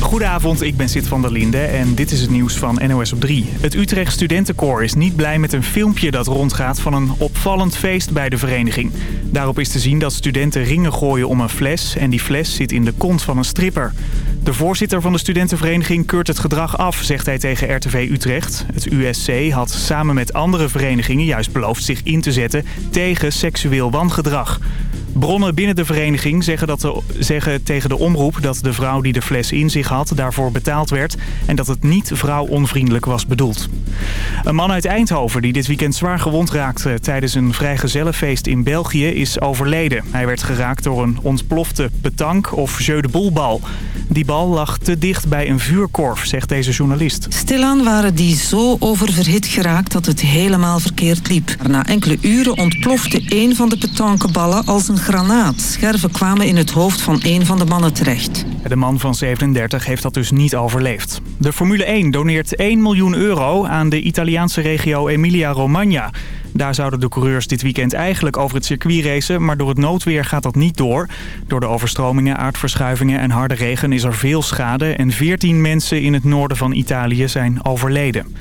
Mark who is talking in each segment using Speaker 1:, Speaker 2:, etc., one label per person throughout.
Speaker 1: Goedenavond, ik ben Sid van der Linde en dit is het nieuws van NOS op 3. Het Utrecht Studentenkoor is niet blij met een filmpje dat rondgaat van een opvallend feest bij de vereniging. Daarop is te zien dat studenten ringen gooien om een fles en die fles zit in de kont van een stripper. De voorzitter van de studentenvereniging keurt het gedrag af, zegt hij tegen RTV Utrecht. Het USC had samen met andere verenigingen juist beloofd zich in te zetten tegen seksueel wangedrag. Bronnen binnen de vereniging zeggen, dat de, zeggen tegen de omroep dat de vrouw die de fles in zich had daarvoor betaald werd en dat het niet vrouwonvriendelijk was bedoeld. Een man uit Eindhoven die dit weekend zwaar gewond raakte tijdens een vrijgezellenfeest in België is overleden. Hij werd geraakt door een ontplofte petank of jeu de boelbal. Die bal lag te dicht bij een vuurkorf, zegt deze journalist.
Speaker 2: Stilaan waren die zo oververhit geraakt dat het helemaal verkeerd liep. Na enkele uren ontplofte een van de petankenballen als een granaat. Scherven kwamen in het hoofd van een van de mannen terecht.
Speaker 1: De man van 37 heeft dat dus niet overleefd. De Formule 1 doneert 1 miljoen euro aan de Italiaanse regio Emilia-Romagna. Daar zouden de coureurs dit weekend eigenlijk over het circuit racen, maar door het noodweer gaat dat niet door. Door de overstromingen, aardverschuivingen en harde regen is er veel schade en 14 mensen in het noorden van Italië zijn overleden.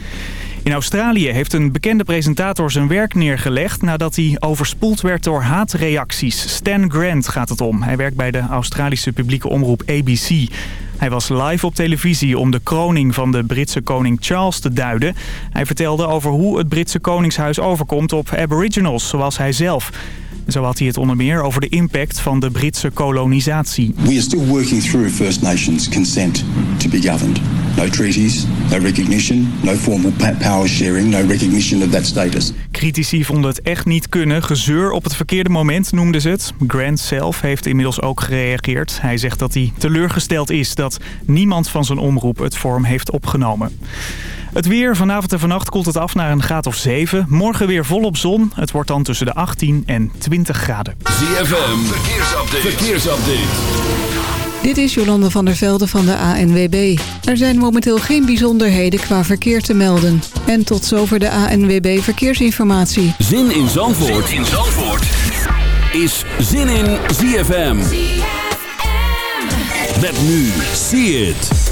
Speaker 1: In Australië heeft een bekende presentator zijn werk neergelegd nadat hij overspoeld werd door haatreacties. Stan Grant gaat het om. Hij werkt bij de Australische publieke omroep ABC. Hij was live op televisie om de kroning van de Britse koning Charles te duiden. Hij vertelde over hoe het Britse koningshuis overkomt op aboriginals, zoals hij zelf. Zo had hij het onder meer over de impact van de Britse kolonisatie.
Speaker 3: We are still working through First Nations consent to be governed. No treaties, no recognition, no formal power sharing, no recognition of that status.
Speaker 1: Critici vonden het echt niet kunnen. Gezeur op het verkeerde moment noemden ze het. Grant zelf heeft inmiddels ook gereageerd. Hij zegt dat hij teleurgesteld is dat niemand van zijn omroep het vorm heeft opgenomen. Het weer, vanavond en vannacht koelt het af naar een graad of 7. Morgen weer volop zon. Het wordt dan tussen de 18 en 20 graden.
Speaker 4: ZFM, verkeersupdate. verkeersupdate.
Speaker 5: Dit is Jolande van der Velde van de ANWB. Er zijn momenteel geen bijzonderheden qua verkeer te melden. En tot zover de ANWB Verkeersinformatie.
Speaker 4: Zin in Zandvoort, zin in Zandvoort. is Zin in ZFM. ZFM. Met nu, see it.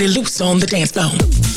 Speaker 6: Body loose on the dance floor.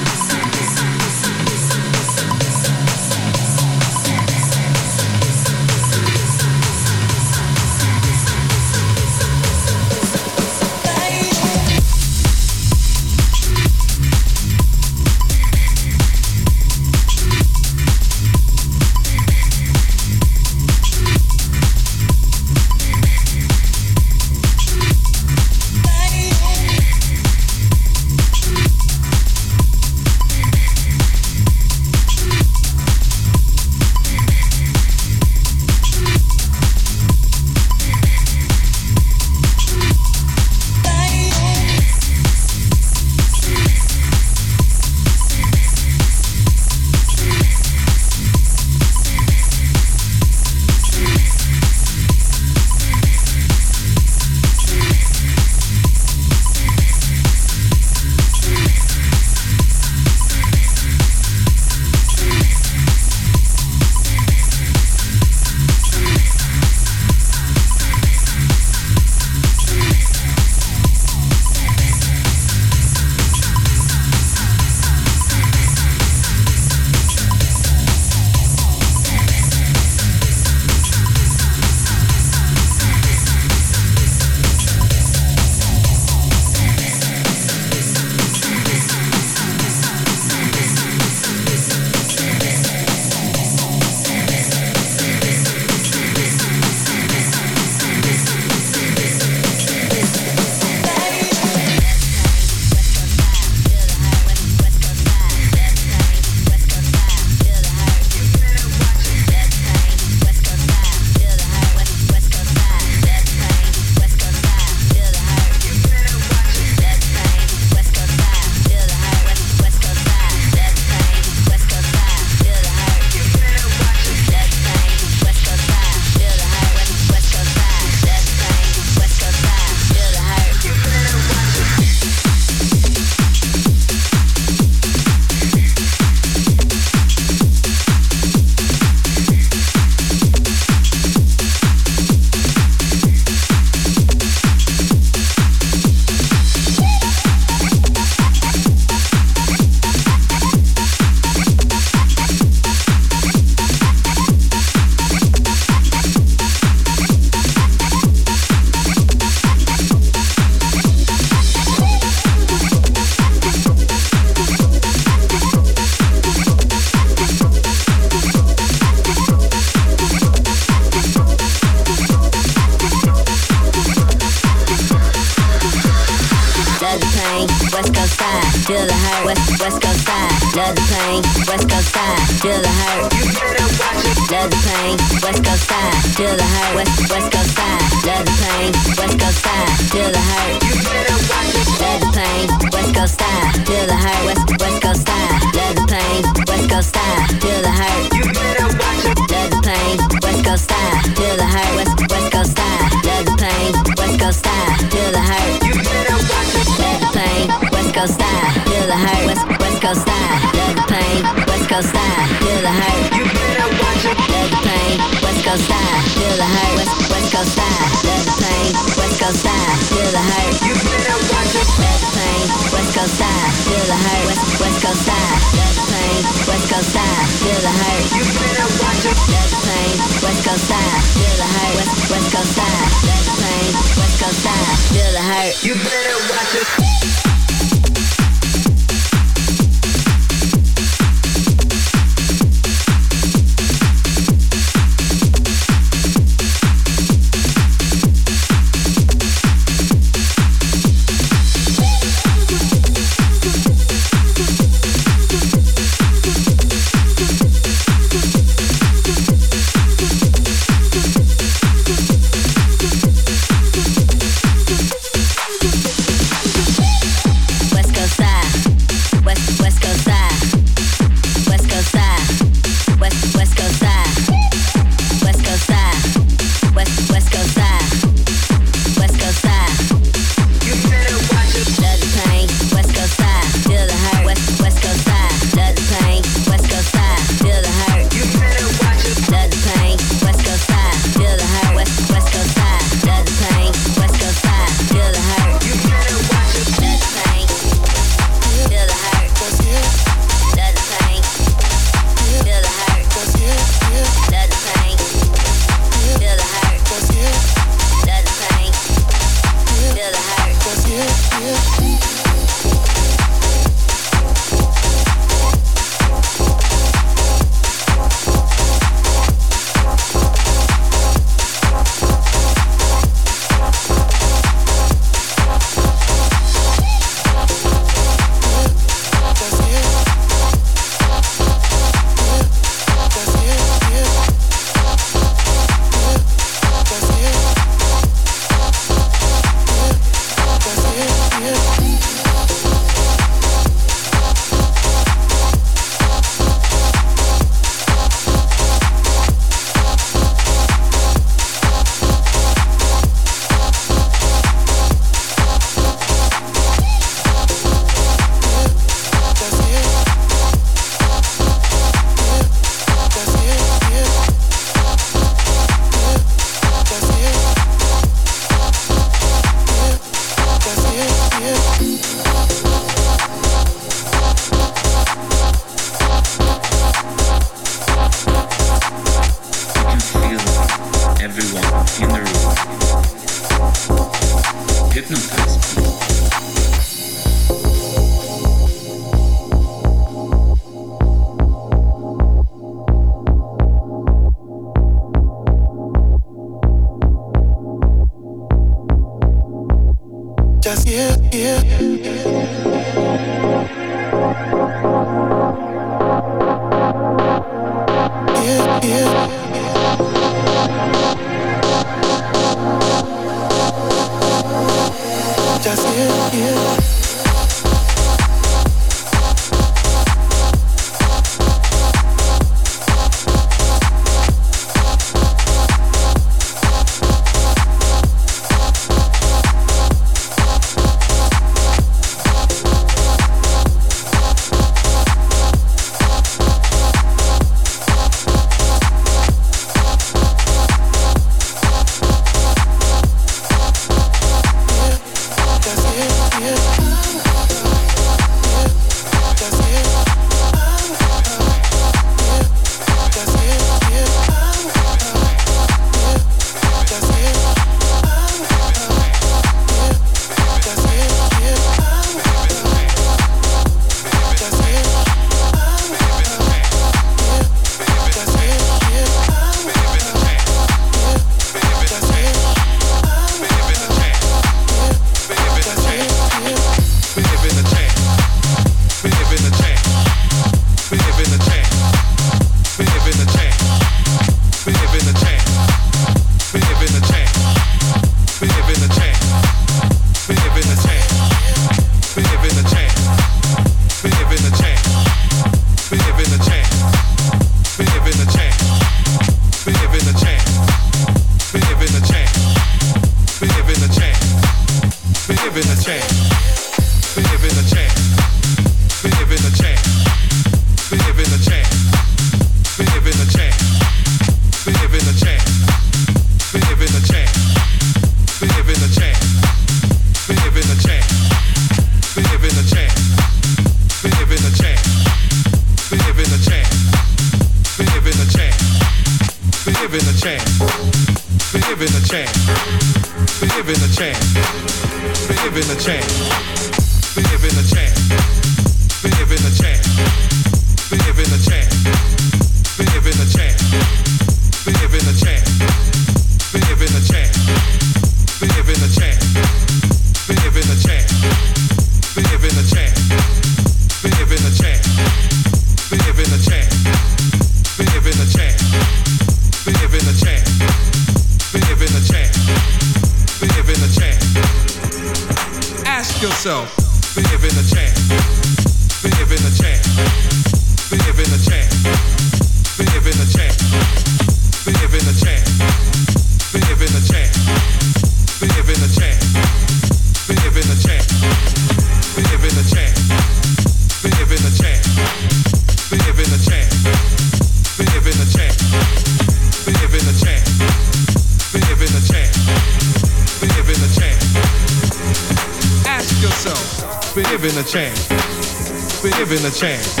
Speaker 7: given a chance.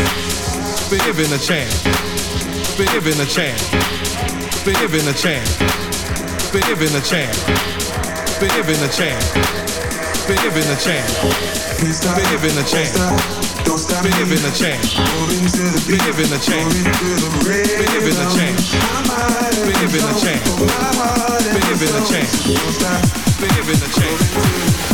Speaker 7: Been given a chance. Been given a chance. Been given a chance. Been given a chance. Been given a chance. Been given a chance. Been given a chance. Been given a chance. Been given a chance. Been given a chance. Been given a chance. Been given a chance. Been given a chance.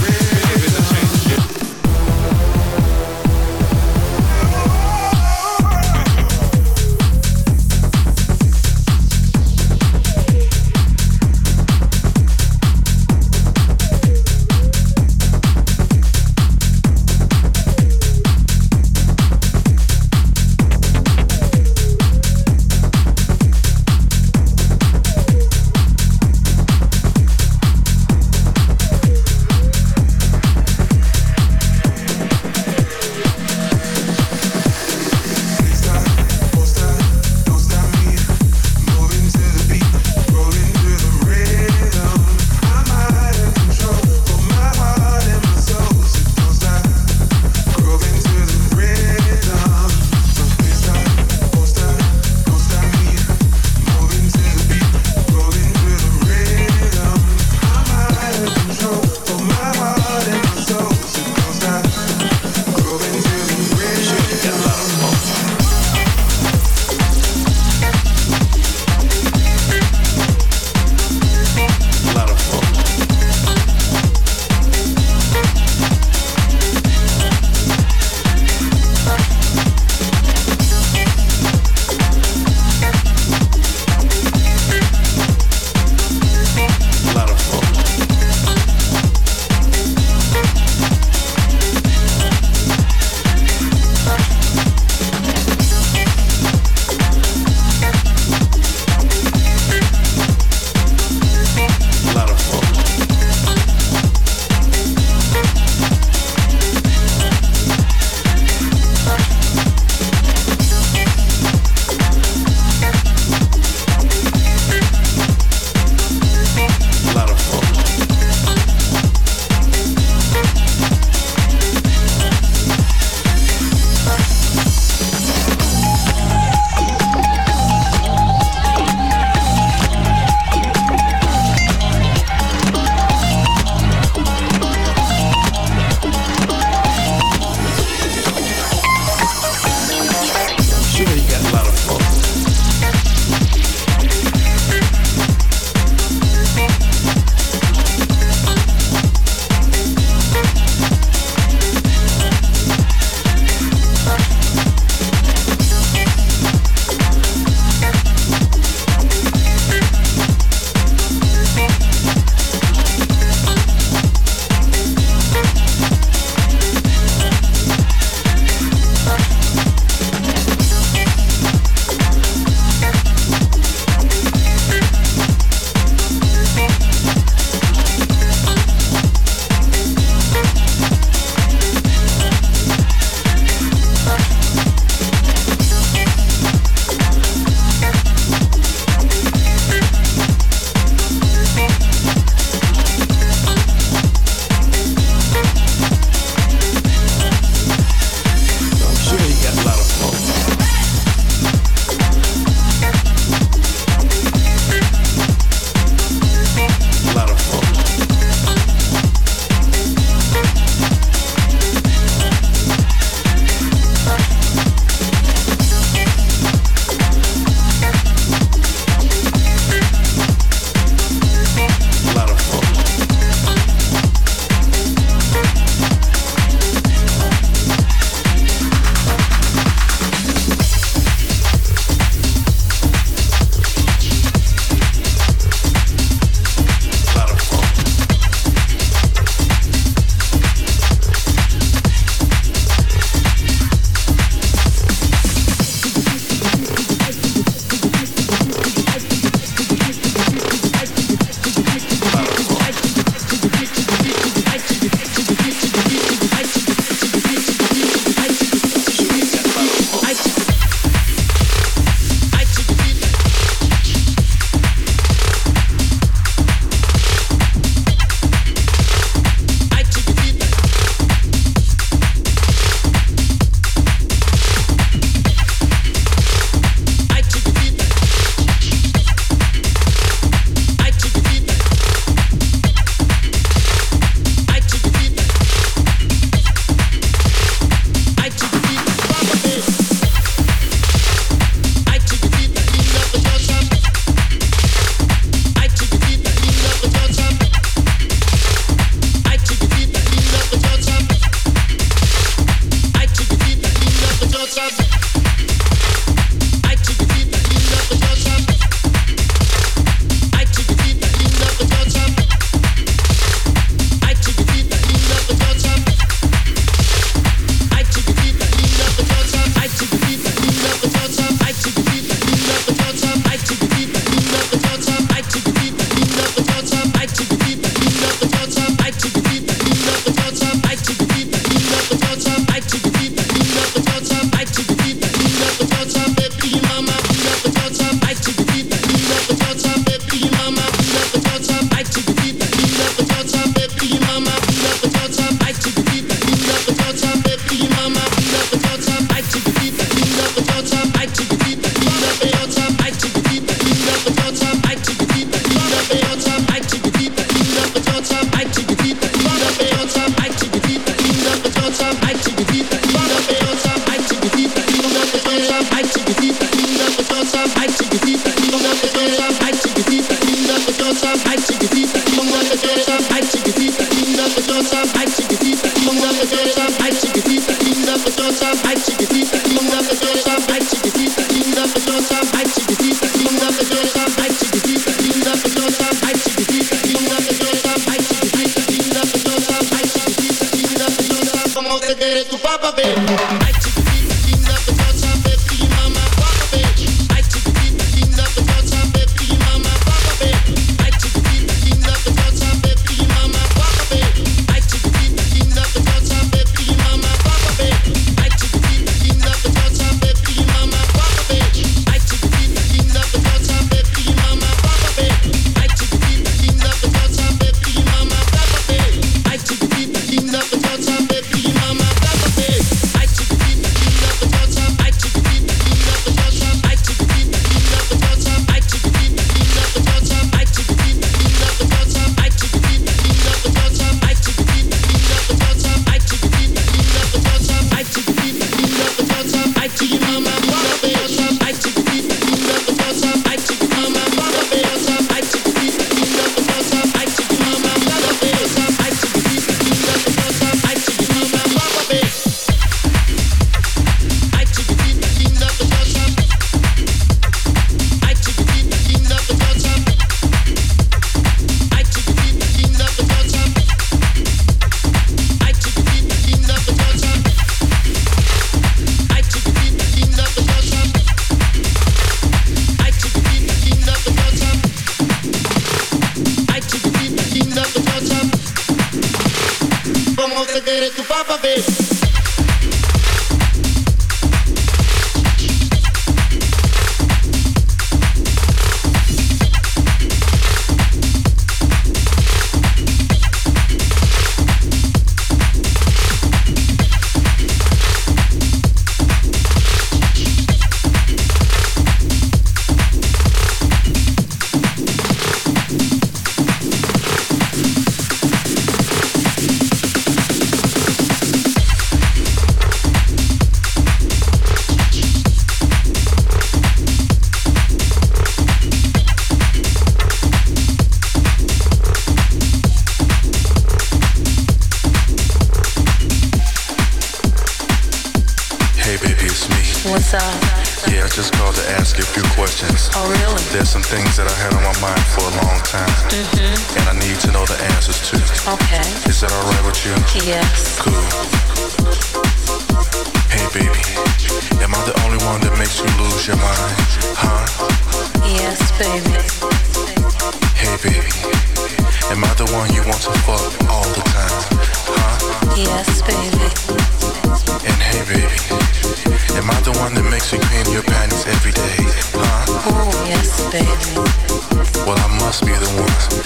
Speaker 7: Okay. Is that alright with you? Yes. Cool. Hey baby, am
Speaker 8: I the only one that makes you lose your mind? Huh? Yes, baby.
Speaker 9: Hey baby, am I the one you want to fuck all the time? Huh?
Speaker 8: Yes, baby.
Speaker 9: And hey baby, am I the one that makes you clean your panties
Speaker 8: every day?
Speaker 4: Huh? Oh yes, baby. Well I must be the one.